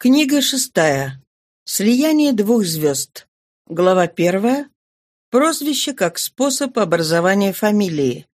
Книга шестая. Слияние двух звезд. Глава первая. Прозвище как способ образования фамилии.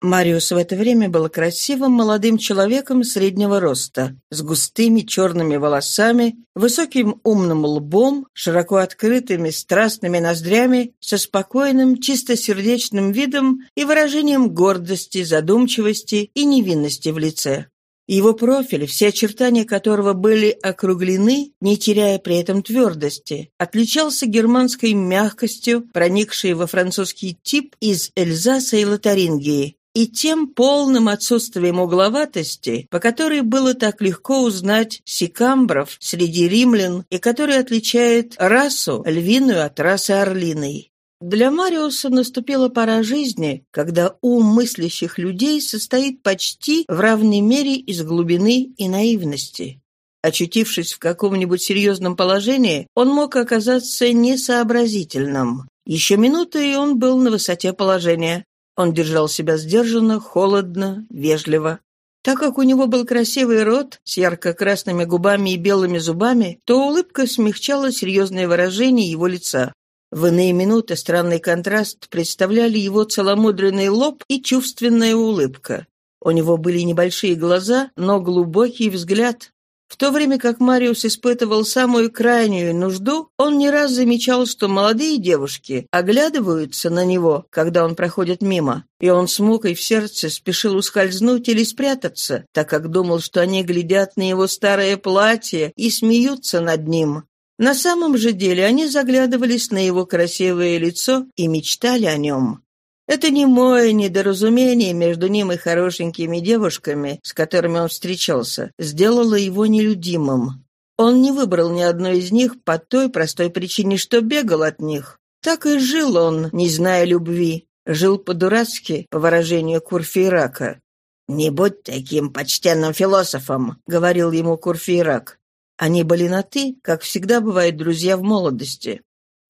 Мариус в это время был красивым молодым человеком среднего роста, с густыми черными волосами, высоким умным лбом, широко открытыми страстными ноздрями, со спокойным, чистосердечным видом и выражением гордости, задумчивости и невинности в лице. Его профиль, все очертания которого были округлены, не теряя при этом твердости, отличался германской мягкостью, проникшей во французский тип из Эльзаса и Лотарингии, и тем полным отсутствием угловатости, по которой было так легко узнать сикамбров среди римлян и который отличает расу львиную от расы орлиной. Для Мариуса наступила пора жизни, когда ум мыслящих людей состоит почти в равной мере из глубины и наивности. Очутившись в каком-нибудь серьезном положении, он мог оказаться несообразительным. Еще минуты, и он был на высоте положения. Он держал себя сдержанно, холодно, вежливо. Так как у него был красивый рот с ярко-красными губами и белыми зубами, то улыбка смягчала серьезное выражение его лица. В иные минуты странный контраст представляли его целомудренный лоб и чувственная улыбка. У него были небольшие глаза, но глубокий взгляд. В то время как Мариус испытывал самую крайнюю нужду, он не раз замечал, что молодые девушки оглядываются на него, когда он проходит мимо, и он с мукой в сердце спешил ускользнуть или спрятаться, так как думал, что они глядят на его старое платье и смеются над ним. На самом же деле они заглядывались на его красивое лицо и мечтали о нем. Это не мое недоразумение между ним и хорошенькими девушками, с которыми он встречался, сделало его нелюдимым. Он не выбрал ни одной из них по той простой причине, что бегал от них. Так и жил он, не зная любви. Жил по-дурацки, по выражению Курфейрака. «Не будь таким почтенным философом», — говорил ему Курфейрак. Они были на «ты», как всегда бывают друзья в молодости.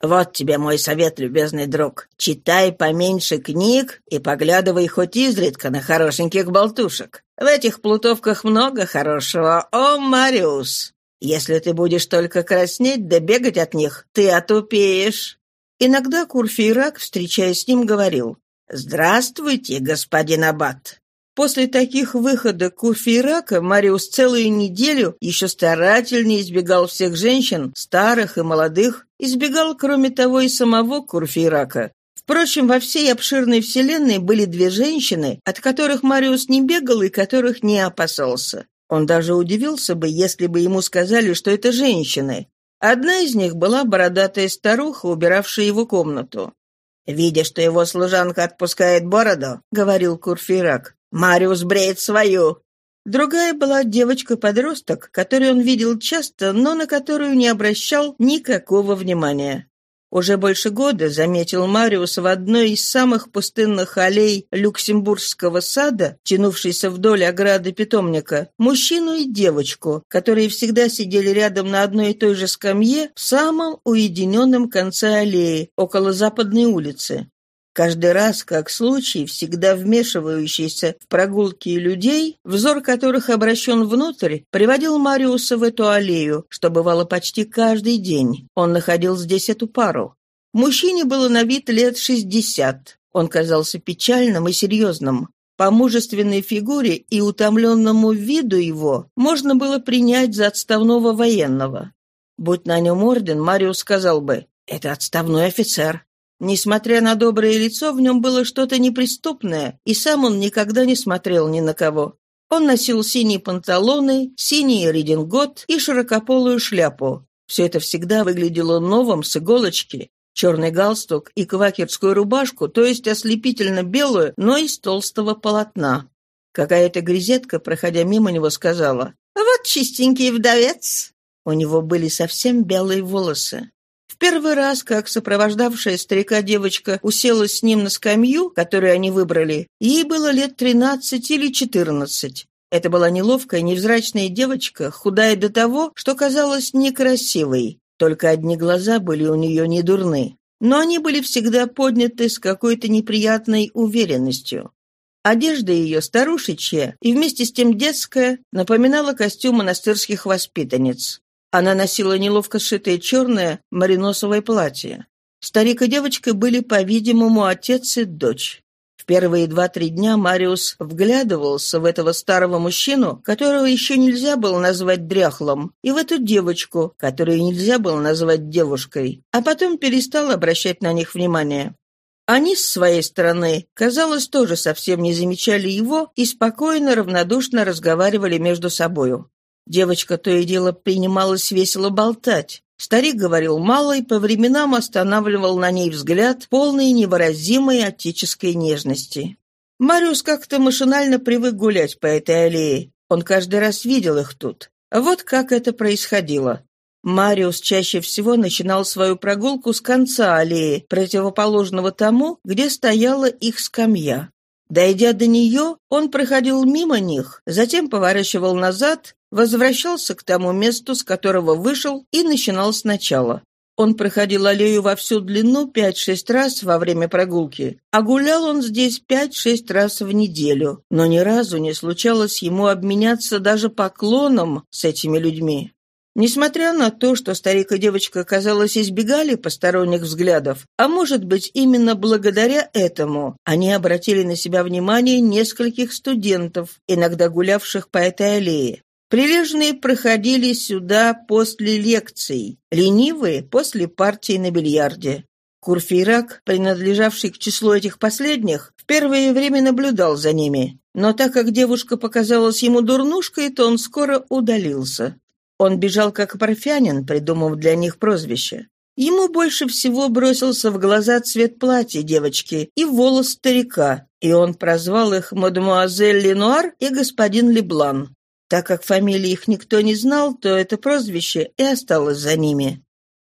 «Вот тебе мой совет, любезный друг. Читай поменьше книг и поглядывай хоть изредка на хорошеньких болтушек. В этих плутовках много хорошего. О, Мариус! Если ты будешь только краснеть да бегать от них, ты отупеешь». Иногда Курфейрак, встречаясь с ним, говорил «Здравствуйте, господин Аббат. После таких выходок Курфейрака Мариус целую неделю еще старательнее избегал всех женщин, старых и молодых, избегал, кроме того, и самого Курфейрака. Впрочем, во всей обширной вселенной были две женщины, от которых Мариус не бегал и которых не опасался. Он даже удивился бы, если бы ему сказали, что это женщины. Одна из них была бородатая старуха, убиравшая его комнату. «Видя, что его служанка отпускает бороду», — говорил Курфейрак, Мариус бреет свою». Другая была девочка-подросток, которую он видел часто, но на которую не обращал никакого внимания. Уже больше года заметил Мариус в одной из самых пустынных аллей Люксембургского сада, тянувшейся вдоль ограды питомника, мужчину и девочку, которые всегда сидели рядом на одной и той же скамье в самом уединенном конце аллеи, около западной улицы. Каждый раз, как случай, всегда вмешивающийся в прогулки людей, взор которых обращен внутрь, приводил Мариуса в эту аллею, что бывало почти каждый день. Он находил здесь эту пару. Мужчине было на вид лет шестьдесят. Он казался печальным и серьезным. По мужественной фигуре и утомленному виду его можно было принять за отставного военного. Будь на нем орден, Мариус сказал бы «Это отставной офицер». Несмотря на доброе лицо, в нем было что-то неприступное, и сам он никогда не смотрел ни на кого. Он носил синие панталоны, синий редингот и широкополую шляпу. Все это всегда выглядело новым с иголочки. Черный галстук и квакерскую рубашку, то есть ослепительно белую, но из толстого полотна. Какая-то грезетка, проходя мимо него, сказала «Вот чистенький вдовец». У него были совсем белые волосы первый раз, как сопровождавшая старика девочка уселась с ним на скамью, которую они выбрали, ей было лет тринадцать или четырнадцать. Это была неловкая, невзрачная девочка, худая до того, что казалась некрасивой. Только одни глаза были у нее не дурны. Но они были всегда подняты с какой-то неприятной уверенностью. Одежда ее старушечья и вместе с тем детская напоминала костюм монастырских воспитанниц. Она носила неловко сшитое черное мариносовое платье. Старик и девочка были, по-видимому, отец и дочь. В первые два-три дня Мариус вглядывался в этого старого мужчину, которого еще нельзя было назвать дряхлым, и в эту девочку, которую нельзя было назвать девушкой, а потом перестал обращать на них внимание. Они, с своей стороны, казалось, тоже совсем не замечали его и спокойно, равнодушно разговаривали между собою. Девочка то и дело принималась весело болтать. Старик говорил мало и по временам останавливал на ней взгляд, полный невыразимой отеческой нежности. Мариус как-то машинально привык гулять по этой аллее. Он каждый раз видел их тут. Вот как это происходило. Мариус чаще всего начинал свою прогулку с конца аллеи, противоположного тому, где стояла их скамья. Дойдя до нее, он проходил мимо них, затем поворачивал назад возвращался к тому месту, с которого вышел, и начинал сначала. Он проходил аллею во всю длину пять-шесть раз во время прогулки, а гулял он здесь пять-шесть раз в неделю, но ни разу не случалось ему обменяться даже поклоном с этими людьми. Несмотря на то, что старик и девочка, казалось, избегали посторонних взглядов, а может быть, именно благодаря этому, они обратили на себя внимание нескольких студентов, иногда гулявших по этой аллее. Прилежные проходили сюда после лекций, ленивые — после партии на бильярде. Курфейрак, принадлежавший к числу этих последних, в первое время наблюдал за ними. Но так как девушка показалась ему дурнушкой, то он скоро удалился. Он бежал как парфянин, придумав для них прозвище. Ему больше всего бросился в глаза цвет платья девочки и волос старика, и он прозвал их мадемуазель Ленуар и господин Леблан. Так как фамилии их никто не знал, то это прозвище и осталось за ними.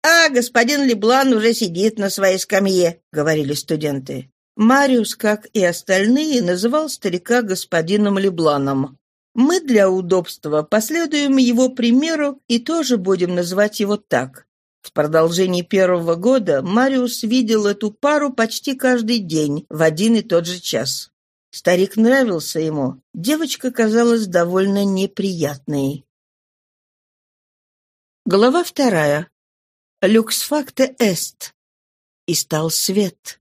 «А, господин Леблан уже сидит на своей скамье», — говорили студенты. Мариус, как и остальные, называл старика господином Лебланом. Мы для удобства последуем его примеру и тоже будем называть его так. В продолжении первого года Мариус видел эту пару почти каждый день в один и тот же час. Старик нравился ему, девочка казалась довольно неприятной. Глава вторая. Люкс факте эст. И стал свет.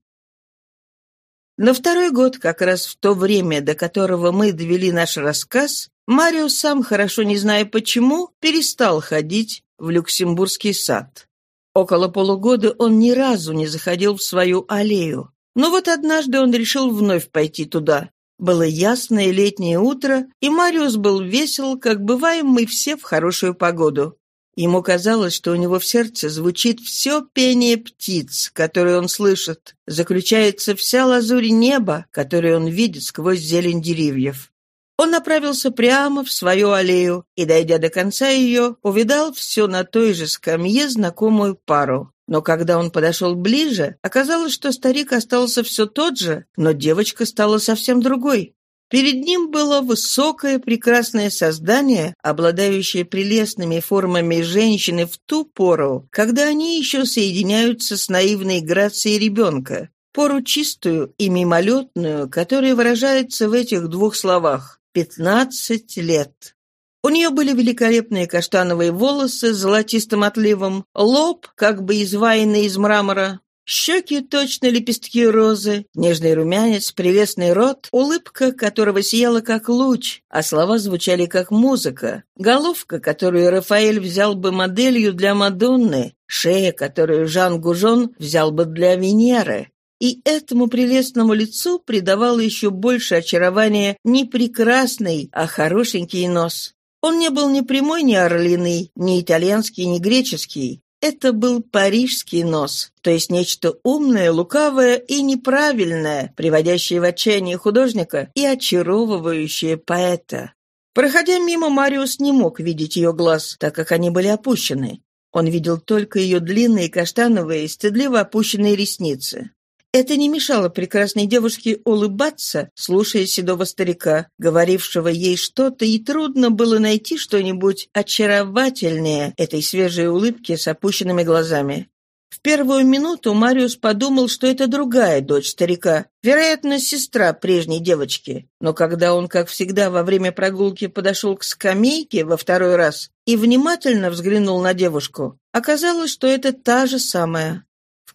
На второй год, как раз в то время, до которого мы довели наш рассказ, Мариус, сам хорошо не зная почему, перестал ходить в Люксембургский сад. Около полугода он ни разу не заходил в свою аллею. Но вот однажды он решил вновь пойти туда. Было ясное летнее утро, и Мариус был весел, как бываем мы все в хорошую погоду. Ему казалось, что у него в сердце звучит все пение птиц, которые он слышит, заключается вся лазурь неба, которую он видит сквозь зелень деревьев. Он направился прямо в свою аллею и, дойдя до конца ее, увидал все на той же скамье знакомую пару. Но когда он подошел ближе, оказалось, что старик остался все тот же, но девочка стала совсем другой. Перед ним было высокое прекрасное создание, обладающее прелестными формами женщины в ту пору, когда они еще соединяются с наивной грацией ребенка, пору чистую и мимолетную, которая выражается в этих двух словах Пятнадцать лет. У нее были великолепные каштановые волосы с золотистым отливом, лоб, как бы изваянный из мрамора, щеки точно лепестки розы, нежный румянец, прелестный рот, улыбка, которого сияла как луч, а слова звучали как музыка, головка, которую Рафаэль взял бы моделью для Мадонны, шея, которую Жан Гужон взял бы для Венеры, и этому прелестному лицу придавало еще больше очарования не прекрасный, а хорошенький нос. Он не был ни прямой, ни орлиный, ни итальянский, ни греческий. Это был парижский нос, то есть нечто умное, лукавое и неправильное, приводящее в отчаяние художника и очаровывающее поэта. Проходя мимо, Мариус не мог видеть ее глаз, так как они были опущены. Он видел только ее длинные каштановые, стыдливо опущенные ресницы. Это не мешало прекрасной девушке улыбаться, слушая седого старика, говорившего ей что-то, и трудно было найти что-нибудь очаровательнее этой свежей улыбки с опущенными глазами. В первую минуту Мариус подумал, что это другая дочь старика, вероятно, сестра прежней девочки. Но когда он, как всегда, во время прогулки подошел к скамейке во второй раз и внимательно взглянул на девушку, оказалось, что это та же самая.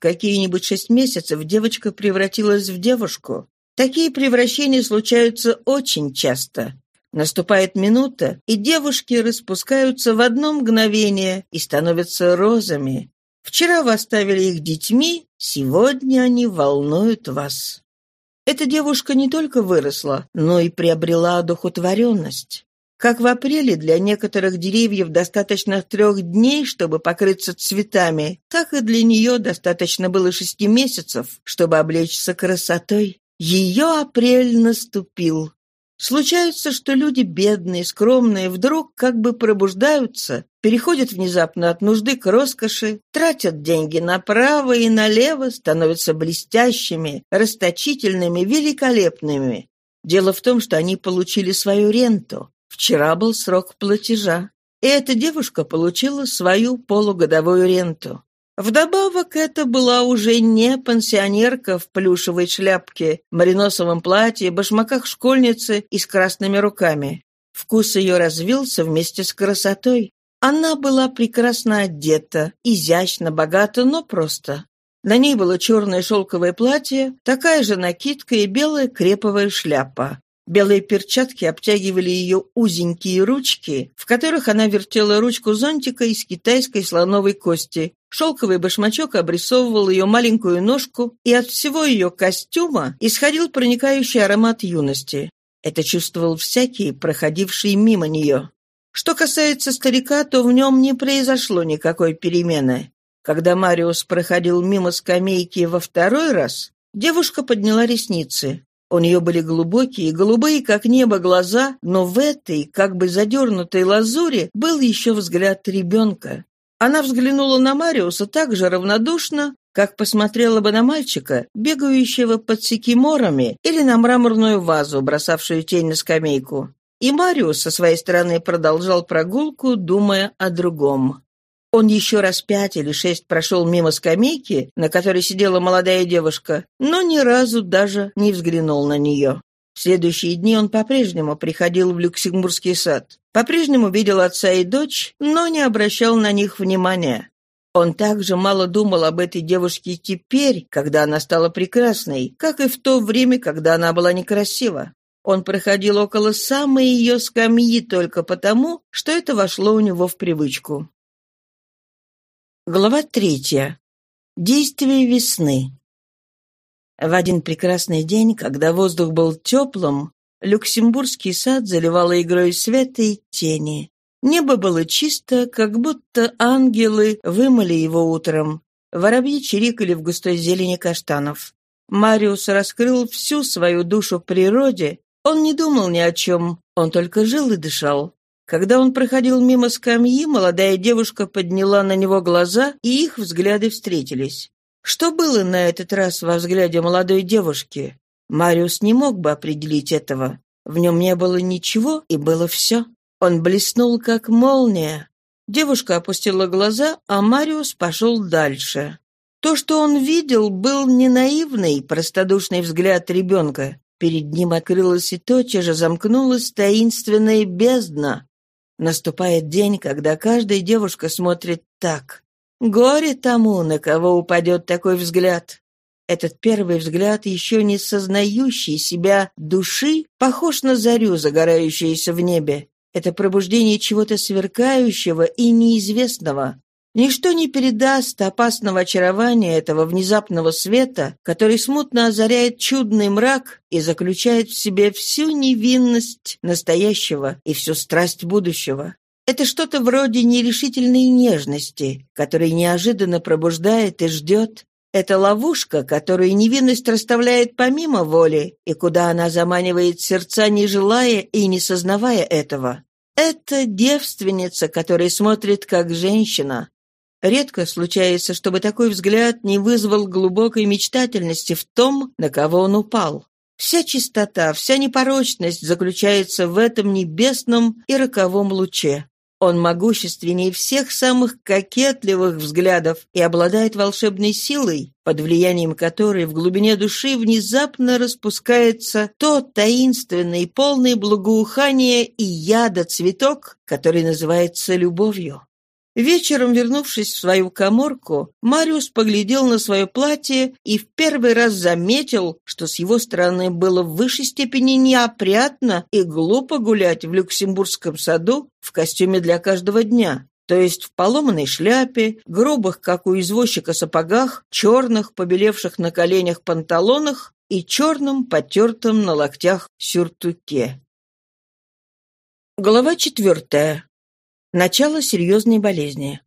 Какие-нибудь шесть месяцев девочка превратилась в девушку. Такие превращения случаются очень часто. Наступает минута, и девушки распускаются в одно мгновение и становятся розами. Вчера вы оставили их детьми, сегодня они волнуют вас. Эта девушка не только выросла, но и приобрела одухотворенность. Как в апреле для некоторых деревьев достаточно трех дней, чтобы покрыться цветами, так и для нее достаточно было шести месяцев, чтобы облечься красотой. Ее апрель наступил. Случается, что люди бедные, скромные, вдруг как бы пробуждаются, переходят внезапно от нужды к роскоши, тратят деньги направо и налево, становятся блестящими, расточительными, великолепными. Дело в том, что они получили свою ренту. Вчера был срок платежа, и эта девушка получила свою полугодовую ренту. Вдобавок, это была уже не пансионерка в плюшевой шляпке, мариносовом платье, башмаках школьницы и с красными руками. Вкус ее развился вместе с красотой. Она была прекрасно одета, изящно, богата, но просто. На ней было черное шелковое платье, такая же накидка и белая креповая шляпа. Белые перчатки обтягивали ее узенькие ручки, в которых она вертела ручку зонтика из китайской слоновой кости. Шелковый башмачок обрисовывал ее маленькую ножку, и от всего ее костюма исходил проникающий аромат юности. Это чувствовал всякий, проходивший мимо нее. Что касается старика, то в нем не произошло никакой перемены. Когда Мариус проходил мимо скамейки во второй раз, девушка подняла ресницы. У нее были глубокие, голубые, как небо, глаза, но в этой, как бы задернутой лазури, был еще взгляд ребенка. Она взглянула на Мариуса так же равнодушно, как посмотрела бы на мальчика, бегающего под секиморами, или на мраморную вазу, бросавшую тень на скамейку. И Мариус со своей стороны продолжал прогулку, думая о другом. Он еще раз пять или шесть прошел мимо скамейки, на которой сидела молодая девушка, но ни разу даже не взглянул на нее. В следующие дни он по-прежнему приходил в Люксембургский сад. По-прежнему видел отца и дочь, но не обращал на них внимания. Он также мало думал об этой девушке теперь, когда она стала прекрасной, как и в то время, когда она была некрасива. Он проходил около самой ее скамьи только потому, что это вошло у него в привычку. Глава третья. Действие весны. В один прекрасный день, когда воздух был теплым, Люксембургский сад заливало игрой света и тени. Небо было чисто, как будто ангелы вымыли его утром. Воробьи чирикали в густой зелени каштанов. Мариус раскрыл всю свою душу природе. Он не думал ни о чем, он только жил и дышал. Когда он проходил мимо скамьи, молодая девушка подняла на него глаза, и их взгляды встретились. Что было на этот раз во взгляде молодой девушки? Мариус не мог бы определить этого. В нем не было ничего, и было все. Он блеснул, как молния. Девушка опустила глаза, а Мариус пошел дальше. То, что он видел, был не наивный, простодушный взгляд ребенка. Перед ним открылась и тотчас же замкнулась таинственная бездна. Наступает день, когда каждая девушка смотрит так. Горе тому, на кого упадет такой взгляд. Этот первый взгляд, еще не сознающий себя души, похож на зарю, загорающуюся в небе. Это пробуждение чего-то сверкающего и неизвестного. Ничто не передаст опасного очарования этого внезапного света, который смутно озаряет чудный мрак и заключает в себе всю невинность настоящего и всю страсть будущего. Это что-то вроде нерешительной нежности, которая неожиданно пробуждает и ждет. Это ловушка, которую невинность расставляет помимо воли, и куда она заманивает сердца, не желая и не сознавая этого. Это девственница, которая смотрит как женщина, Редко случается, чтобы такой взгляд не вызвал глубокой мечтательности в том, на кого он упал. Вся чистота, вся непорочность заключается в этом небесном и роковом луче. Он могущественнее всех самых кокетливых взглядов и обладает волшебной силой, под влиянием которой в глубине души внезапно распускается тот таинственный, полный благоухания и яда цветок, который называется любовью. Вечером, вернувшись в свою коморку, Мариус поглядел на свое платье и в первый раз заметил, что с его стороны было в высшей степени неопрятно и глупо гулять в Люксембургском саду в костюме для каждого дня, то есть в поломанной шляпе, грубых, как у извозчика, сапогах, черных, побелевших на коленях панталонах и черном, потертом на локтях сюртуке. Глава четвертая. Начало серьезной болезни.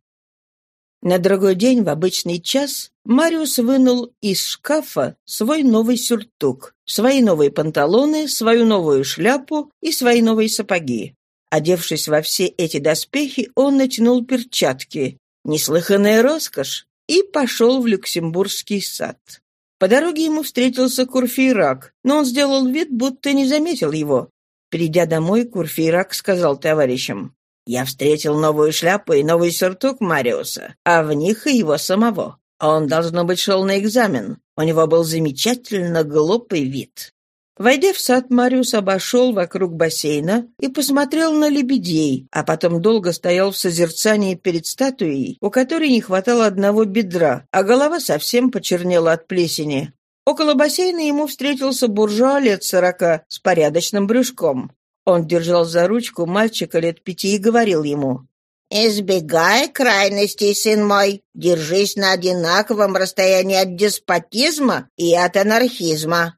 На другой день в обычный час Мариус вынул из шкафа свой новый сюртук, свои новые панталоны, свою новую шляпу и свои новые сапоги. Одевшись во все эти доспехи, он натянул перчатки, неслыханная роскошь, и пошел в Люксембургский сад. По дороге ему встретился Курфейрак, но он сделал вид, будто не заметил его. Придя домой, Курфейрак сказал товарищам, я встретил новую шляпу и новый сюртук Мариуса, а в них и его самого. Он, должно быть, шел на экзамен. У него был замечательно глупый вид. Войдя в сад, Мариус обошел вокруг бассейна и посмотрел на лебедей, а потом долго стоял в созерцании перед статуей, у которой не хватало одного бедра, а голова совсем почернела от плесени. Около бассейна ему встретился буржуа лет сорока с порядочным брюшком. Он держал за ручку мальчика лет пяти и говорил ему, «Избегай крайностей, сын мой, держись на одинаковом расстоянии от деспотизма и от анархизма».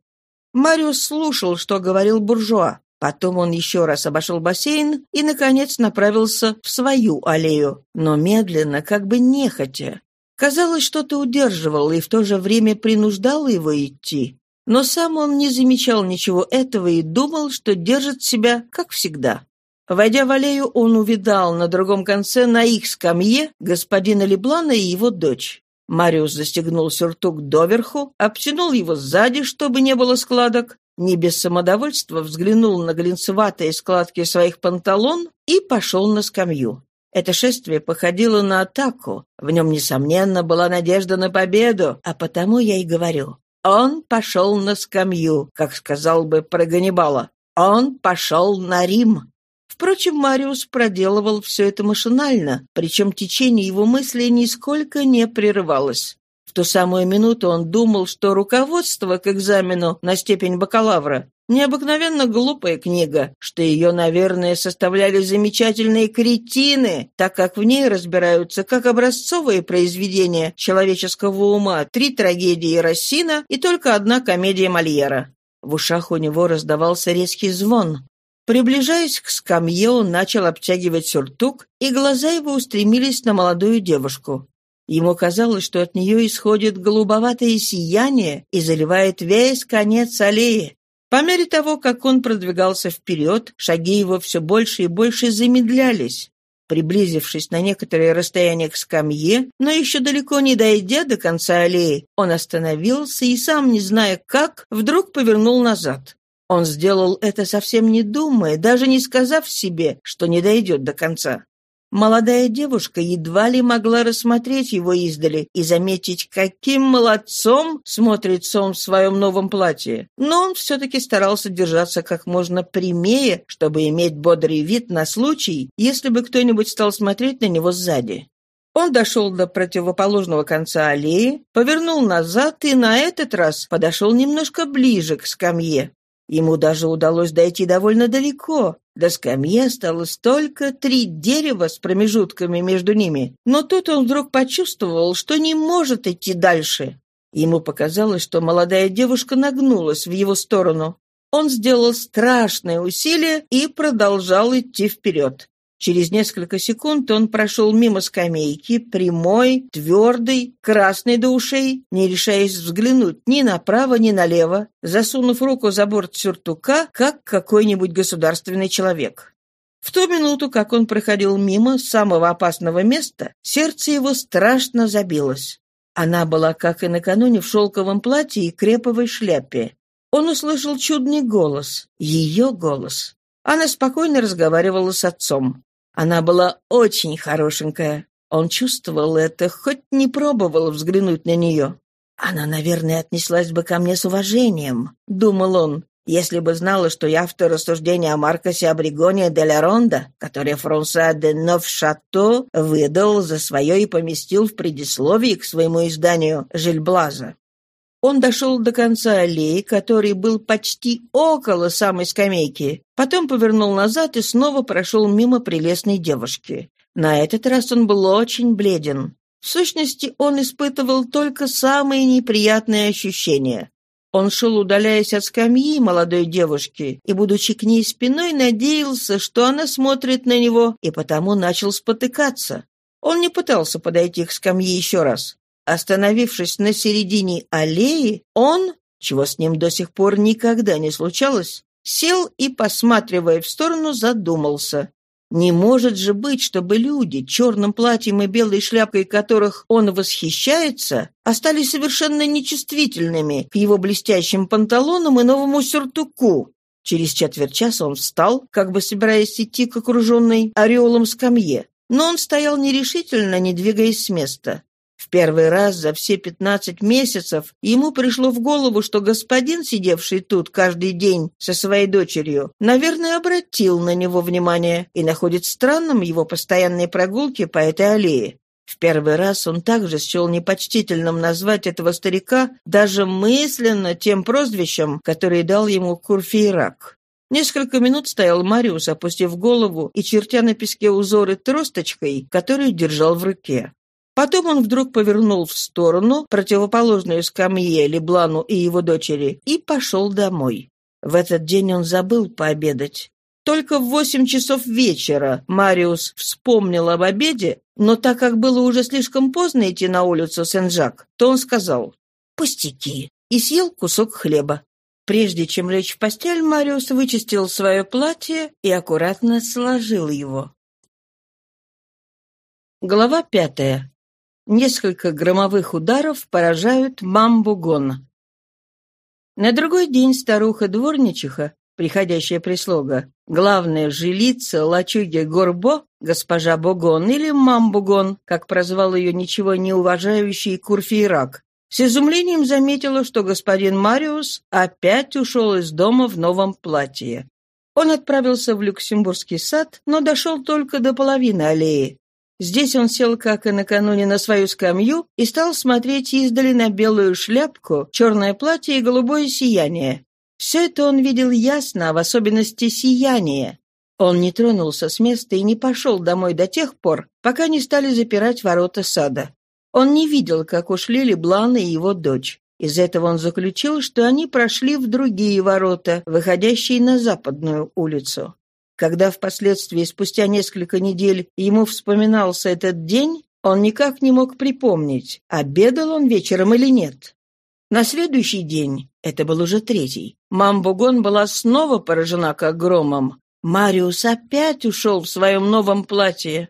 Мариус слушал, что говорил буржуа. Потом он еще раз обошел бассейн и, наконец, направился в свою аллею, но медленно, как бы нехотя. Казалось, что-то удерживало и в то же время принуждало его идти. Но сам он не замечал ничего этого и думал, что держит себя, как всегда. Войдя в аллею, он увидал на другом конце на их скамье господина Леблана и его дочь. Мариус застегнул сюртук доверху, обтянул его сзади, чтобы не было складок, не без самодовольства взглянул на глинцеватые складки своих панталон и пошел на скамью. Это шествие походило на атаку. В нем, несомненно, была надежда на победу, а потому я и говорю. Он пошел на скамью, как сказал бы про Ганнибала. Он пошел на Рим. Впрочем, Мариус проделывал все это машинально, причем течение его мыслей нисколько не прерывалось. В ту самую минуту он думал, что руководство к экзамену на степень бакалавра Необыкновенно глупая книга, что ее, наверное, составляли замечательные кретины, так как в ней разбираются как образцовые произведения человеческого ума, три трагедии Рассина и только одна комедия Мольера. В ушах у него раздавался резкий звон. Приближаясь к скамье, он начал обтягивать сюртук, и глаза его устремились на молодую девушку. Ему казалось, что от нее исходит голубоватое сияние и заливает весь конец аллеи. По мере того, как он продвигался вперед, шаги его все больше и больше замедлялись. Приблизившись на некоторое расстояние к скамье, но еще далеко не дойдя до конца аллеи, он остановился и, сам не зная как, вдруг повернул назад. Он сделал это совсем не думая, даже не сказав себе, что не дойдет до конца. Молодая девушка едва ли могла рассмотреть его издали и заметить, каким молодцом смотрится он в своем новом платье. Но он все-таки старался держаться как можно прямее, чтобы иметь бодрый вид на случай, если бы кто-нибудь стал смотреть на него сзади. Он дошел до противоположного конца аллеи, повернул назад и на этот раз подошел немножко ближе к скамье. Ему даже удалось дойти довольно далеко. До скамьи осталось только три дерева с промежутками между ними. Но тут он вдруг почувствовал, что не может идти дальше. Ему показалось, что молодая девушка нагнулась в его сторону. Он сделал страшное усилие и продолжал идти вперед. Через несколько секунд он прошел мимо скамейки, прямой, твердый, красный до ушей, не решаясь взглянуть ни направо, ни налево, засунув руку за борт сюртука, как какой-нибудь государственный человек. В ту минуту, как он проходил мимо самого опасного места, сердце его страшно забилось. Она была, как и накануне, в шелковом платье и креповой шляпе. Он услышал чудный голос, ее голос. Она спокойно разговаривала с отцом. Она была очень хорошенькая. Он чувствовал это, хоть не пробовал взглянуть на нее. «Она, наверное, отнеслась бы ко мне с уважением», — думал он, «если бы знала, что я автор рассуждения о Маркосе Абригоне де ла Ронда, который Франсуа де Новшато выдал за свое и поместил в предисловии к своему изданию «Жильблаза». Он дошел до конца аллеи, который был почти около самой скамейки, потом повернул назад и снова прошел мимо прелестной девушки. На этот раз он был очень бледен. В сущности, он испытывал только самые неприятные ощущения. Он шел, удаляясь от скамьи молодой девушки, и, будучи к ней спиной, надеялся, что она смотрит на него, и потому начал спотыкаться. Он не пытался подойти к скамье еще раз. Остановившись на середине аллеи, он, чего с ним до сих пор никогда не случалось, сел и, посматривая в сторону, задумался. Не может же быть, чтобы люди, черным платьем и белой шляпкой которых он восхищается, остались совершенно нечувствительными к его блестящим панталонам и новому сюртуку. Через четверть часа он встал, как бы собираясь идти к окруженной ореолом скамье, но он стоял нерешительно, не двигаясь с места. В первый раз за все пятнадцать месяцев ему пришло в голову, что господин, сидевший тут каждый день со своей дочерью, наверное, обратил на него внимание и находит странным его постоянные прогулки по этой аллее. В первый раз он также счел непочтительным назвать этого старика даже мысленно тем прозвищем, которое дал ему Курфейрак. Несколько минут стоял Мариус, опустив голову и чертя на песке узоры тросточкой, которую держал в руке. Потом он вдруг повернул в сторону, противоположную скамье Леблану и его дочери, и пошел домой. В этот день он забыл пообедать. Только в восемь часов вечера Мариус вспомнил об обеде, но так как было уже слишком поздно идти на улицу Сен-Жак, то он сказал «пустяки» и съел кусок хлеба. Прежде чем лечь в постель, Мариус вычистил свое платье и аккуратно сложил его. Глава пятая. Несколько громовых ударов поражают мамбугон. На другой день старуха-дворничиха, приходящая прислуга, главная жилица лачуги Горбо, госпожа Богон или Мамбугон, как прозвал ее ничего не уважающий Курфейрак, с изумлением заметила, что господин Мариус опять ушел из дома в новом платье. Он отправился в Люксембургский сад, но дошел только до половины аллеи. Здесь он сел, как и накануне, на свою скамью и стал смотреть издали на белую шляпку, черное платье и голубое сияние. Все это он видел ясно, а в особенности сияние. Он не тронулся с места и не пошел домой до тех пор, пока не стали запирать ворота сада. Он не видел, как ушли Леблан и его дочь. Из этого он заключил, что они прошли в другие ворота, выходящие на западную улицу. Когда впоследствии, спустя несколько недель, ему вспоминался этот день, он никак не мог припомнить, обедал он вечером или нет. На следующий день, это был уже третий, Мамбугон была снова поражена как громом. Мариус опять ушел в своем новом платье.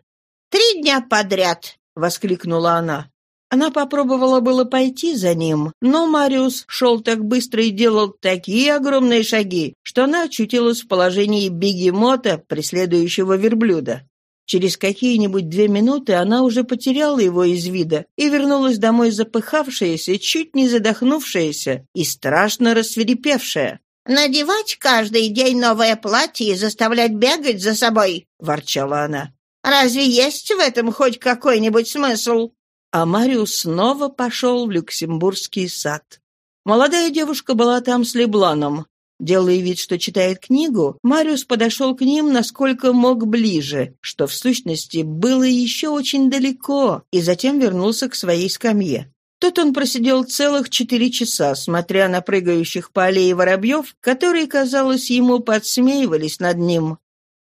«Три дня подряд!» — воскликнула она. Она попробовала было пойти за ним, но Мариус шел так быстро и делал такие огромные шаги, что она очутилась в положении бегемота, преследующего верблюда. Через какие-нибудь две минуты она уже потеряла его из вида и вернулась домой запыхавшаяся, чуть не задохнувшаяся и страшно рассверепевшая. «Надевать каждый день новое платье и заставлять бегать за собой», — ворчала она. «Разве есть в этом хоть какой-нибудь смысл?» А Мариус снова пошел в Люксембургский сад. Молодая девушка была там с Лебланом. Делая вид, что читает книгу, Мариус подошел к ним насколько мог ближе, что в сущности было еще очень далеко, и затем вернулся к своей скамье. Тут он просидел целых четыре часа, смотря на прыгающих по аллее воробьев, которые, казалось, ему подсмеивались над ним.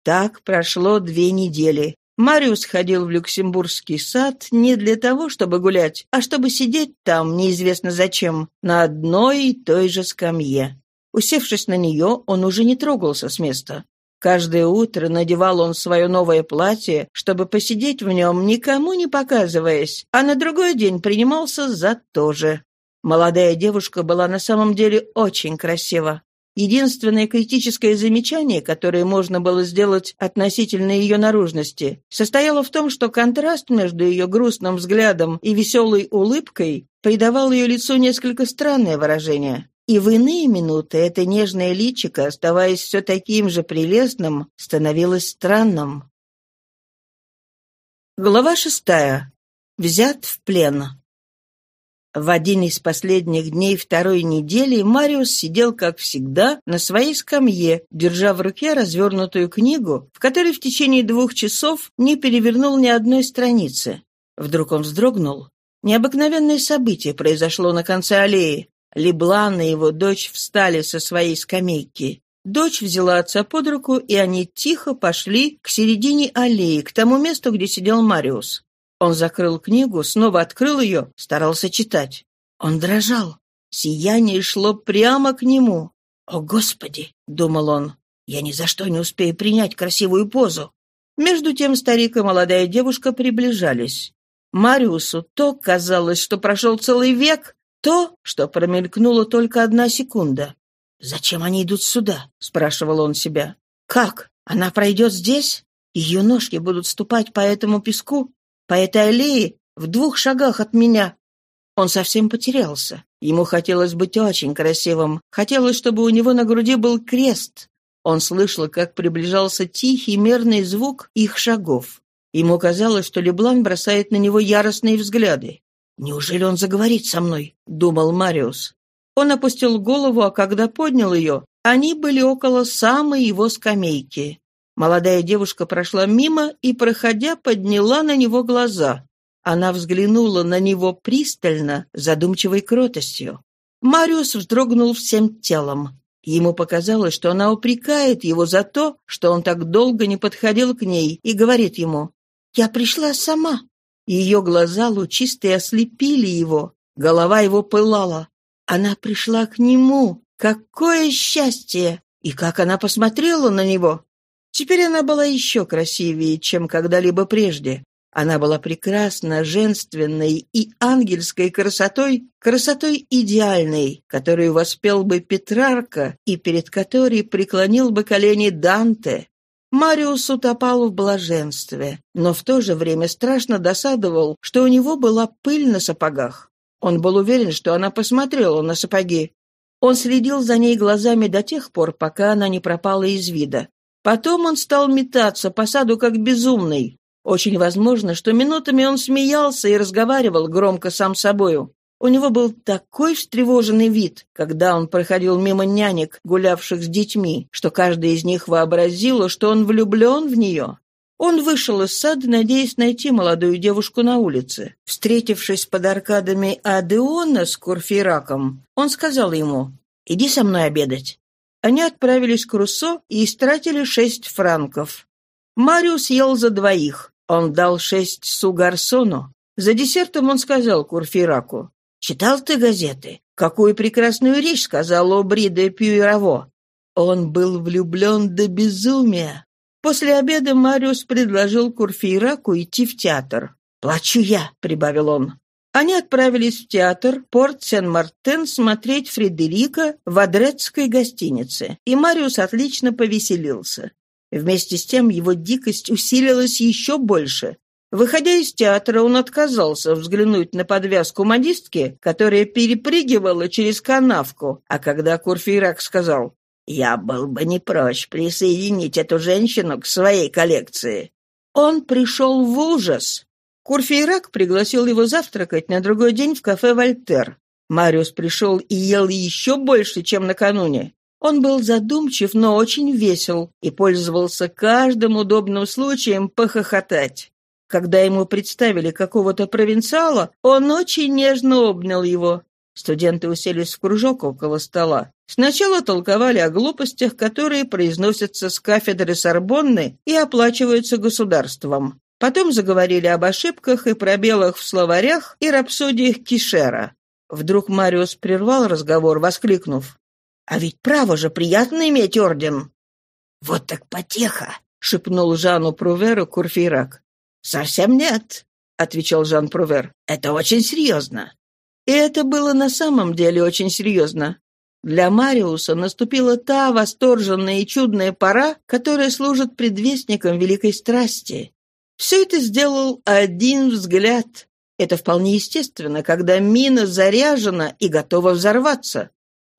Так прошло две недели. Мариус ходил в Люксембургский сад не для того, чтобы гулять, а чтобы сидеть там, неизвестно зачем, на одной и той же скамье. Усевшись на нее, он уже не трогался с места. Каждое утро надевал он свое новое платье, чтобы посидеть в нем, никому не показываясь, а на другой день принимался за то же. Молодая девушка была на самом деле очень красива. Единственное критическое замечание, которое можно было сделать относительно ее наружности, состояло в том, что контраст между ее грустным взглядом и веселой улыбкой придавал ее лицу несколько странное выражение. И в иные минуты это нежное личико, оставаясь все таким же прелестным, становилось странным. Глава шестая. Взят в плен. В один из последних дней второй недели Мариус сидел, как всегда, на своей скамье, держа в руке развернутую книгу, в которой в течение двух часов не перевернул ни одной страницы. Вдруг он вздрогнул. Необыкновенное событие произошло на конце аллеи. Леблан и его дочь встали со своей скамейки. Дочь взяла отца под руку, и они тихо пошли к середине аллеи, к тому месту, где сидел Мариус. Он закрыл книгу, снова открыл ее, старался читать. Он дрожал. Сияние шло прямо к нему. «О, Господи!» — думал он. «Я ни за что не успею принять красивую позу». Между тем старик и молодая девушка приближались. Мариусу то казалось, что прошел целый век, то, что промелькнула только одна секунда. «Зачем они идут сюда?» — спрашивал он себя. «Как? Она пройдет здесь? Ее ножки будут ступать по этому песку? По этой аллее в двух шагах от меня. Он совсем потерялся. Ему хотелось быть очень красивым. Хотелось, чтобы у него на груди был крест. Он слышал, как приближался тихий мерный звук их шагов. Ему казалось, что Леблан бросает на него яростные взгляды. «Неужели он заговорит со мной?» — думал Мариус. Он опустил голову, а когда поднял ее, они были около самой его скамейки. Молодая девушка прошла мимо и, проходя, подняла на него глаза. Она взглянула на него пристально, задумчивой кротостью. Мариус вздрогнул всем телом. Ему показалось, что она упрекает его за то, что он так долго не подходил к ней, и говорит ему «Я пришла сама». Ее глаза лучистые ослепили его, голова его пылала. Она пришла к нему. Какое счастье! И как она посмотрела на него! Теперь она была еще красивее, чем когда-либо прежде. Она была прекрасна, женственной и ангельской красотой, красотой идеальной, которую воспел бы Петрарка и перед которой преклонил бы колени Данте. Мариус утопал в блаженстве, но в то же время страшно досадовал, что у него была пыль на сапогах. Он был уверен, что она посмотрела на сапоги. Он следил за ней глазами до тех пор, пока она не пропала из вида. Потом он стал метаться по саду как безумный. Очень возможно, что минутами он смеялся и разговаривал громко сам с собою. У него был такой встревоженный вид, когда он проходил мимо нянек, гулявших с детьми, что каждая из них вообразила, что он влюблен в нее. Он вышел из сада, надеясь найти молодую девушку на улице. Встретившись под аркадами Адеона с Курфираком, он сказал ему «Иди со мной обедать». Они отправились к Руссо и истратили шесть франков. Мариус ел за двоих. Он дал шесть су гарсону. За десертом он сказал Курфираку. «Читал ты газеты? Какую прекрасную речь сказал Обри де Пьюраво!» Он был влюблен до безумия. После обеда Мариус предложил Курфейраку идти в театр. «Плачу я», — прибавил он. Они отправились в театр Порт Сен-Мартен смотреть Фредерика в Адрецкой гостинице, и Мариус отлично повеселился. Вместе с тем его дикость усилилась еще больше. Выходя из театра, он отказался взглянуть на подвязку модистки, которая перепрыгивала через канавку, а когда Курфейрак сказал «Я был бы не прочь присоединить эту женщину к своей коллекции», он пришел в ужас. Курфейрак пригласил его завтракать на другой день в кафе «Вольтер». Мариус пришел и ел еще больше, чем накануне. Он был задумчив, но очень весел и пользовался каждым удобным случаем похохотать. Когда ему представили какого-то провинциала, он очень нежно обнял его. Студенты уселись в кружок около стола. Сначала толковали о глупостях, которые произносятся с кафедры Сорбонны и оплачиваются государством. Потом заговорили об ошибках и пробелах в словарях и рапсодиях Кишера. Вдруг Мариус прервал разговор, воскликнув. «А ведь право же приятно иметь орден!» «Вот так потеха!» — шепнул Жану Пруверу Курфейрак. «Совсем нет», — отвечал Жан Прувер. «Это очень серьезно». И это было на самом деле очень серьезно. Для Мариуса наступила та восторженная и чудная пора, которая служит предвестником великой страсти. Все это сделал один взгляд. Это вполне естественно, когда мина заряжена и готова взорваться.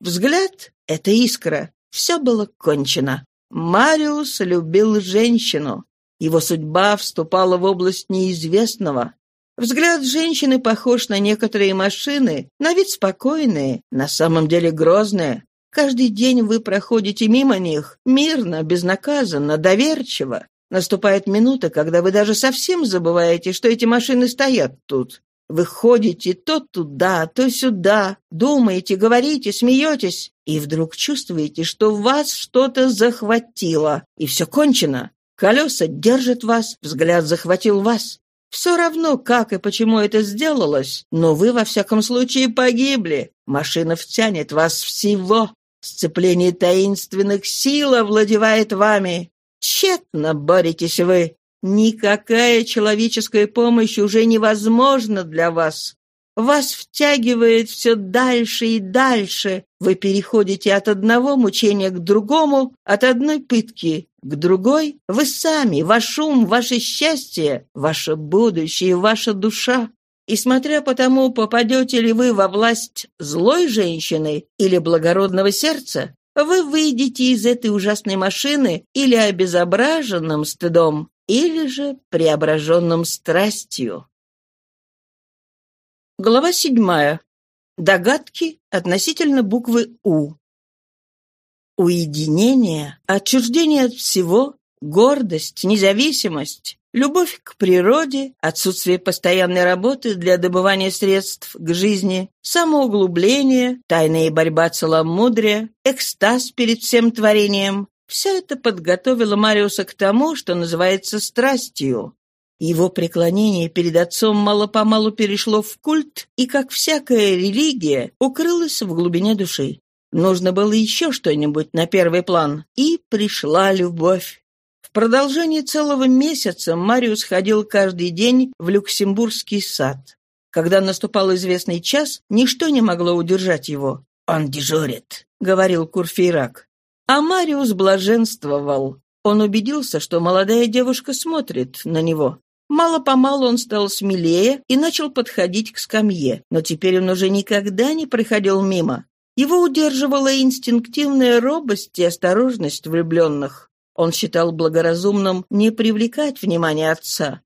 Взгляд — это искра. Все было кончено. Мариус любил женщину. Его судьба вступала в область неизвестного. Взгляд женщины похож на некоторые машины, на вид спокойные, на самом деле грозные. Каждый день вы проходите мимо них, мирно, безнаказанно, доверчиво. Наступает минута, когда вы даже совсем забываете, что эти машины стоят тут. Вы ходите то туда, то сюда, думаете, говорите, смеетесь, и вдруг чувствуете, что вас что-то захватило, и все кончено. Колеса держат вас, взгляд захватил вас. Все равно, как и почему это сделалось, но вы, во всяком случае, погибли. Машина втянет вас всего. Сцепление таинственных сил овладевает вами. Тщетно боретесь вы. Никакая человеческая помощь уже невозможна для вас. Вас втягивает все дальше и дальше. Вы переходите от одного мучения к другому, от одной пытки к другой. Вы сами, ваш ум, ваше счастье, ваше будущее, ваша душа. И смотря по тому, попадете ли вы во власть злой женщины или благородного сердца, вы выйдете из этой ужасной машины или обезображенным стыдом, или же преображенным страстью. Глава седьмая. Догадки относительно буквы «У». Уединение, отчуждение от всего, гордость, независимость, любовь к природе, отсутствие постоянной работы для добывания средств к жизни, самоуглубление, тайная борьба целомудрия, экстаз перед всем творением – все это подготовило Мариуса к тому, что называется страстью. Его преклонение перед отцом мало-помалу перешло в культ и, как всякая религия, укрылось в глубине души. Нужно было еще что-нибудь на первый план, и пришла любовь. В продолжении целого месяца Мариус ходил каждый день в Люксембургский сад. Когда наступал известный час, ничто не могло удержать его. «Он дежурит», — говорил Курфейрак. А Мариус блаженствовал. Он убедился, что молодая девушка смотрит на него. Мало-помалу он стал смелее и начал подходить к скамье, но теперь он уже никогда не проходил мимо. Его удерживала инстинктивная робость и осторожность влюбленных. Он считал благоразумным не привлекать внимание отца.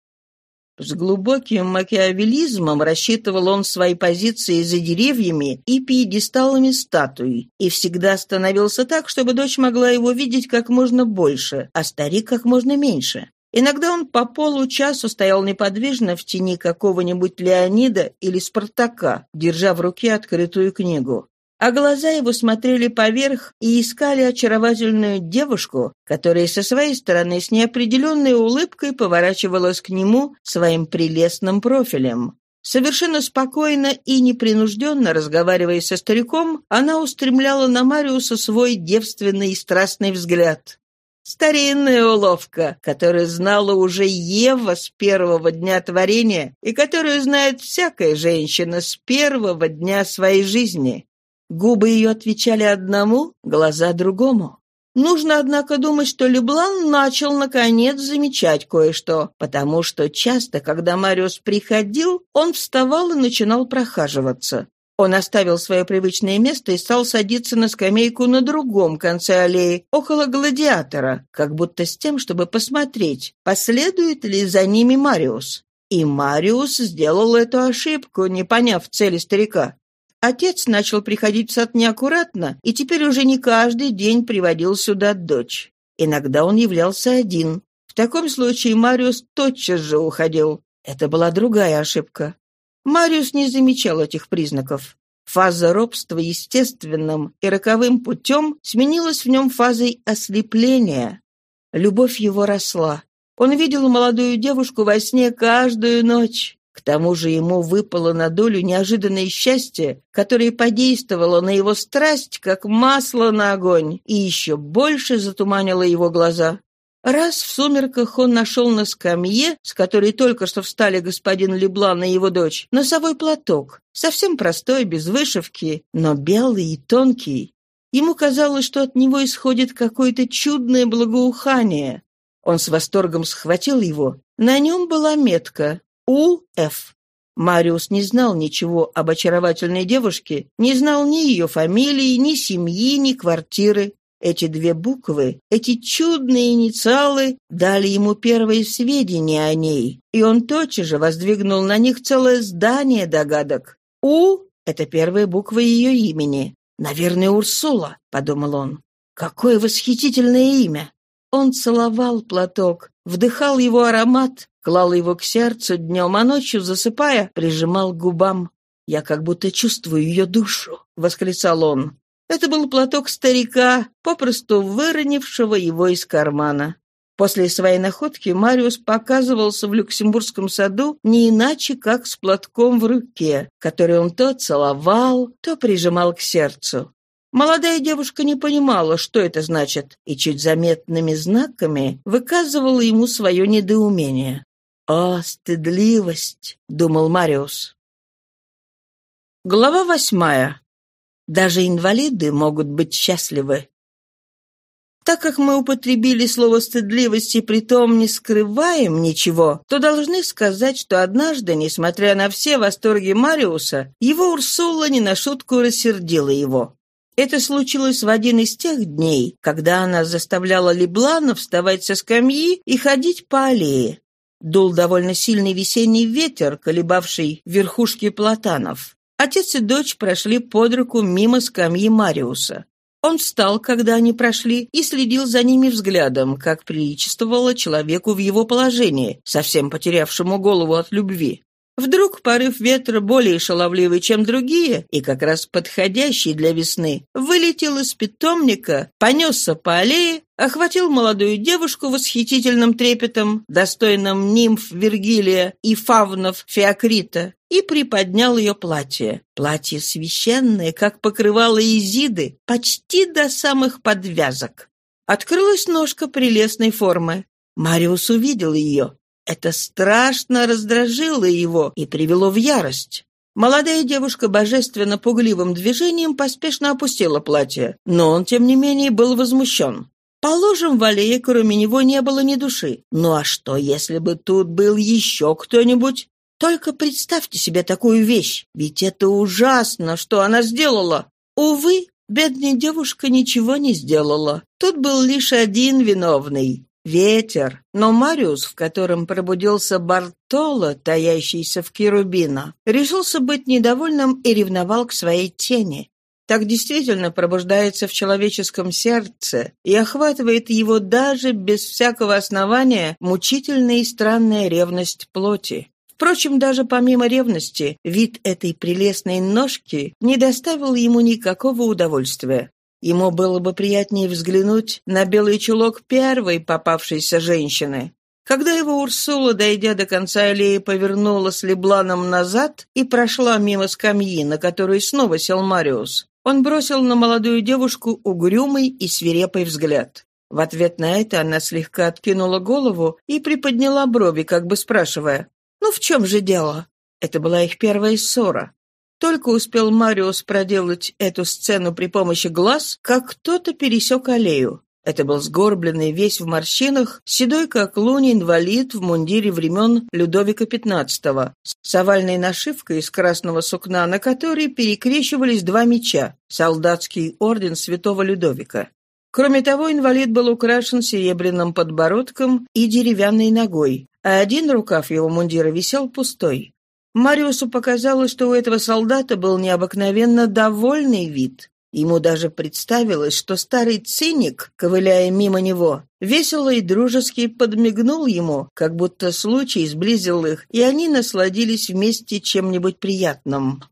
С глубоким макиавелизмом рассчитывал он свои позиции за деревьями и пьедесталами статуи и всегда становился так, чтобы дочь могла его видеть как можно больше, а старик как можно меньше. Иногда он по получасу стоял неподвижно в тени какого-нибудь Леонида или Спартака, держа в руке открытую книгу. А глаза его смотрели поверх и искали очаровательную девушку, которая со своей стороны с неопределенной улыбкой поворачивалась к нему своим прелестным профилем. Совершенно спокойно и непринужденно разговаривая со стариком, она устремляла на Мариуса свой девственный и страстный взгляд. Старинная уловка, которую знала уже Ева с первого дня творения и которую знает всякая женщина с первого дня своей жизни. Губы ее отвечали одному, глаза другому. Нужно, однако, думать, что Леблан начал, наконец, замечать кое-что, потому что часто, когда Мариус приходил, он вставал и начинал прохаживаться. Он оставил свое привычное место и стал садиться на скамейку на другом конце аллеи, около гладиатора, как будто с тем, чтобы посмотреть, последует ли за ними Мариус. И Мариус сделал эту ошибку, не поняв цели старика. Отец начал приходить в сад неаккуратно, и теперь уже не каждый день приводил сюда дочь. Иногда он являлся один. В таком случае Мариус тотчас же уходил. Это была другая ошибка. Мариус не замечал этих признаков. Фаза робства естественным и роковым путем сменилась в нем фазой ослепления. Любовь его росла. Он видел молодую девушку во сне каждую ночь. К тому же ему выпало на долю неожиданное счастье, которое подействовало на его страсть, как масло на огонь, и еще больше затуманило его глаза. Раз в сумерках он нашел на скамье, с которой только что встали господин Леблан и его дочь, носовой платок, совсем простой, без вышивки, но белый и тонкий. Ему казалось, что от него исходит какое-то чудное благоухание. Он с восторгом схватил его. На нем была метка «У.Ф». Мариус не знал ничего об очаровательной девушке, не знал ни ее фамилии, ни семьи, ни квартиры. Эти две буквы, эти чудные инициалы дали ему первые сведения о ней, и он тотчас же воздвигнул на них целое здание догадок. «У» — это первая буква ее имени. «Наверное, Урсула», — подумал он. «Какое восхитительное имя!» Он целовал платок, вдыхал его аромат, клал его к сердцу днем, а ночью, засыпая, прижимал к губам. «Я как будто чувствую ее душу», — восклицал он. Это был платок старика, попросту выронившего его из кармана. После своей находки Мариус показывался в Люксембургском саду не иначе, как с платком в руке, который он то целовал, то прижимал к сердцу. Молодая девушка не понимала, что это значит, и чуть заметными знаками выказывала ему свое недоумение. «О, стыдливость!» — думал Мариус. Глава восьмая. Даже инвалиды могут быть счастливы. Так как мы употребили слово «стыдливость» и притом не скрываем ничего, то должны сказать, что однажды, несмотря на все восторги Мариуса, его Урсула не на шутку рассердила его. Это случилось в один из тех дней, когда она заставляла Леблана вставать со скамьи и ходить по аллее. Дул довольно сильный весенний ветер, колебавший верхушки платанов. Отец и дочь прошли под руку мимо скамьи Мариуса. Он встал, когда они прошли, и следил за ними взглядом, как приличествовало человеку в его положении, совсем потерявшему голову от любви. Вдруг порыв ветра, более шаловливый, чем другие, и как раз подходящий для весны, вылетел из питомника, понесся по аллее, охватил молодую девушку восхитительным трепетом, достойным нимф Вергилия и фавнов Феокрита, и приподнял ее платье. Платье священное, как покрывало Изиды, почти до самых подвязок. Открылась ножка прелестной формы. Мариус увидел ее. Это страшно раздражило его и привело в ярость. Молодая девушка божественно пугливым движением поспешно опустила платье, но он, тем не менее, был возмущен. Положим, в аллее кроме него не было ни души. Ну а что, если бы тут был еще кто-нибудь? Только представьте себе такую вещь, ведь это ужасно, что она сделала. Увы, бедная девушка ничего не сделала. Тут был лишь один виновный ветер. Но Мариус, в котором пробудился Бартоло, таящийся в Кирубино, решился быть недовольным и ревновал к своей тени. Так действительно пробуждается в человеческом сердце и охватывает его даже без всякого основания мучительная и странная ревность плоти. Впрочем, даже помимо ревности, вид этой прелестной ножки не доставил ему никакого удовольствия. Ему было бы приятнее взглянуть на белый чулок первой попавшейся женщины. Когда его Урсула, дойдя до конца аллеи, повернула с Лебланом назад и прошла мимо скамьи, на которой снова сел Мариус, он бросил на молодую девушку угрюмый и свирепый взгляд. В ответ на это она слегка откинула голову и приподняла брови, как бы спрашивая, «Ну в чем же дело?» Это была их первая ссора. Только успел Мариус проделать эту сцену при помощи глаз, как кто-то пересек аллею. Это был сгорбленный, весь в морщинах, седой как лунь инвалид в мундире времен Людовика XV, с овальной нашивкой из красного сукна, на которой перекрещивались два меча — солдатский орден святого Людовика. Кроме того, инвалид был украшен серебряным подбородком и деревянной ногой, а один рукав его мундира висел пустой. Мариусу показалось, что у этого солдата был необыкновенно довольный вид. Ему даже представилось, что старый циник, ковыляя мимо него, весело и дружески подмигнул ему, как будто случай сблизил их, и они насладились вместе чем-нибудь приятным.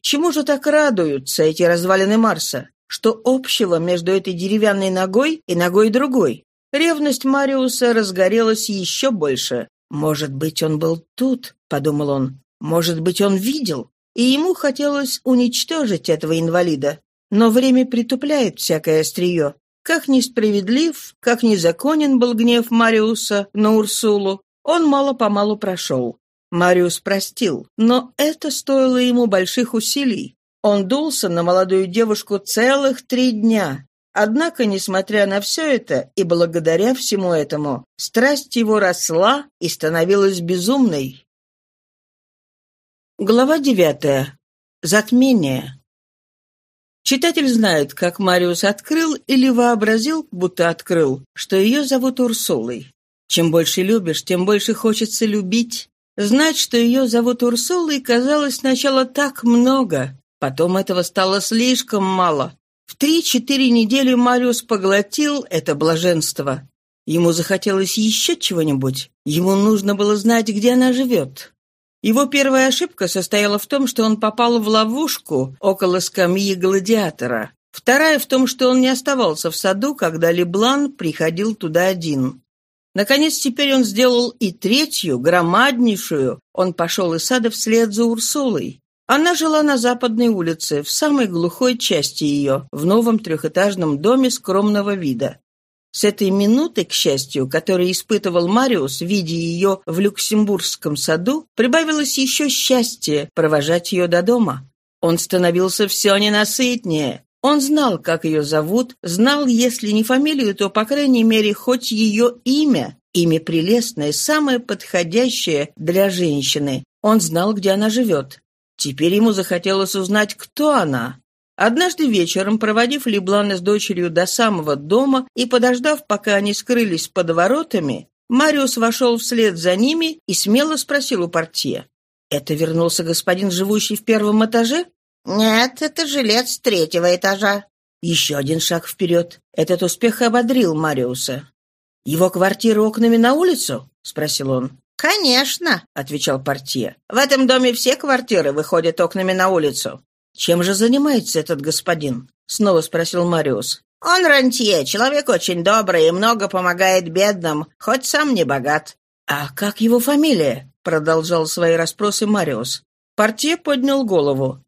Чему же так радуются эти развалины Марса? Что общего между этой деревянной ногой и ногой другой? Ревность Мариуса разгорелась еще больше. «Может быть, он был тут?» — подумал он. Может быть, он видел, и ему хотелось уничтожить этого инвалида. Но время притупляет всякое острие. Как несправедлив, как незаконен был гнев Мариуса на Урсулу, он мало-помалу прошел. Мариус простил, но это стоило ему больших усилий. Он дулся на молодую девушку целых три дня. Однако, несмотря на все это и благодаря всему этому, страсть его росла и становилась безумной. Глава девятая. Затмение. Читатель знает, как Мариус открыл или вообразил, будто открыл, что ее зовут Урсулой. Чем больше любишь, тем больше хочется любить. Знать, что ее зовут Урсулой, казалось сначала так много, потом этого стало слишком мало. В три-четыре недели Мариус поглотил это блаженство. Ему захотелось еще чего-нибудь. Ему нужно было знать, где она живет. Его первая ошибка состояла в том, что он попал в ловушку около скамьи гладиатора. Вторая в том, что он не оставался в саду, когда Леблан приходил туда один. Наконец, теперь он сделал и третью, громаднейшую. Он пошел из сада вслед за Урсулой. Она жила на западной улице, в самой глухой части ее, в новом трехэтажном доме скромного вида. С этой минуты, к счастью, которую испытывал Мариус, видя ее в Люксембургском саду, прибавилось еще счастье провожать ее до дома. Он становился все ненасытнее. Он знал, как ее зовут, знал, если не фамилию, то, по крайней мере, хоть ее имя, имя прелестное, самое подходящее для женщины. Он знал, где она живет. Теперь ему захотелось узнать, кто она. Однажды вечером, проводив Леблана с дочерью до самого дома и подождав, пока они скрылись под воротами, Мариус вошел вслед за ними и смело спросил у портье. «Это вернулся господин, живущий в первом этаже?» «Нет, это жилец третьего этажа». Еще один шаг вперед. Этот успех ободрил Мариуса. «Его квартира окнами на улицу?» — спросил он. «Конечно», — отвечал портье. «В этом доме все квартиры выходят окнами на улицу. «Чем же занимается этот господин?» — снова спросил Мариус. «Он рантье, человек очень добрый и много помогает бедным, хоть сам не богат». «А как его фамилия?» — продолжал свои расспросы Мариус. Портье поднял голову.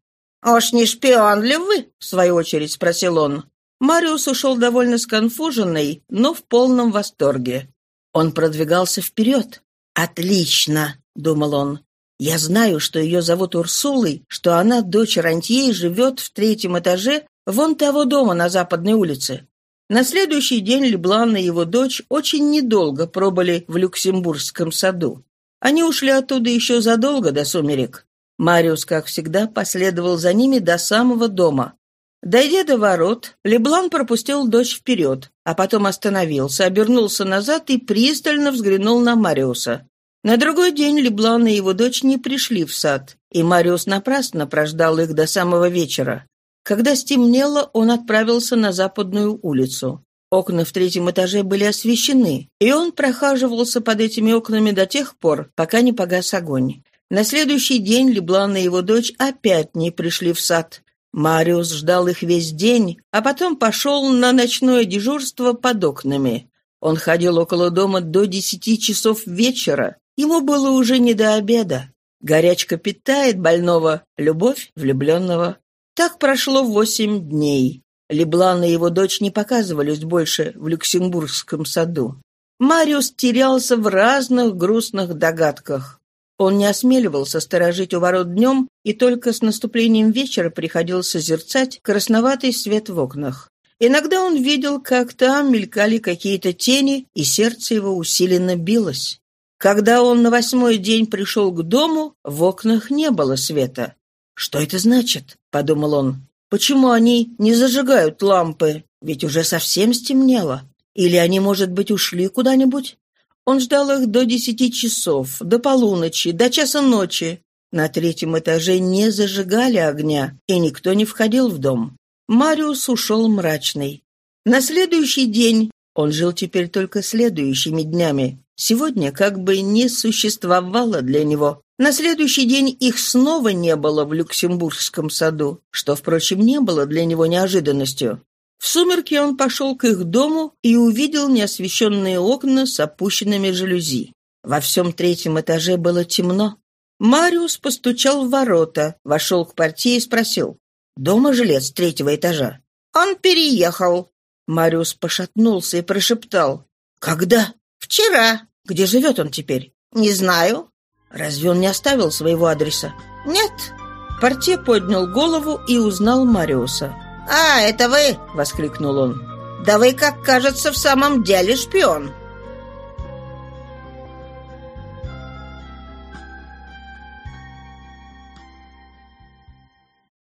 «Уж не шпион ли вы?» — в свою очередь спросил он. Мариус ушел довольно сконфуженный, но в полном восторге. Он продвигался вперед. «Отлично!» — думал он. Я знаю, что ее зовут Урсулой, что она дочь рантье и живет в третьем этаже вон того дома на западной улице. На следующий день Леблан и его дочь очень недолго пробыли в Люксембургском саду. Они ушли оттуда еще задолго до сумерек. Мариус, как всегда, последовал за ними до самого дома. Дойдя до ворот, Леблан пропустил дочь вперед, а потом остановился, обернулся назад и пристально взглянул на Мариуса. На другой день Леблан и его дочь не пришли в сад, и Мариус напрасно прождал их до самого вечера. Когда стемнело, он отправился на западную улицу. Окна в третьем этаже были освещены, и он прохаживался под этими окнами до тех пор, пока не погас огонь. На следующий день Леблан и его дочь опять не пришли в сад. Мариус ждал их весь день, а потом пошел на ночное дежурство под окнами. Он ходил около дома до десяти часов вечера, Ему было уже не до обеда. Горячка питает больного, любовь влюбленного. Так прошло восемь дней. Леблан и его дочь не показывались больше в Люксембургском саду. Мариус терялся в разных грустных догадках. Он не осмеливался сторожить у ворот днем и только с наступлением вечера приходил созерцать красноватый свет в окнах. Иногда он видел, как там мелькали какие-то тени, и сердце его усиленно билось. Когда он на восьмой день пришел к дому, в окнах не было света. «Что это значит?» — подумал он. «Почему они не зажигают лампы? Ведь уже совсем стемнело. Или они, может быть, ушли куда-нибудь?» Он ждал их до десяти часов, до полуночи, до часа ночи. На третьем этаже не зажигали огня, и никто не входил в дом. Мариус ушел мрачный. На следующий день, он жил теперь только следующими днями, Сегодня как бы не существовало для него. На следующий день их снова не было в Люксембургском саду, что, впрочем, не было для него неожиданностью. В сумерки он пошел к их дому и увидел неосвещенные окна с опущенными жалюзи. Во всем третьем этаже было темно. Мариус постучал в ворота, вошел к партии и спросил. «Дома жилец третьего этажа?» «Он переехал». Мариус пошатнулся и прошептал. «Когда?» «Вчера». «Где живет он теперь?» «Не знаю». «Разве он не оставил своего адреса?» «Нет». Портье поднял голову и узнал Мариуса. «А, это вы!» — воскликнул он. «Да вы, как кажется, в самом деле шпион.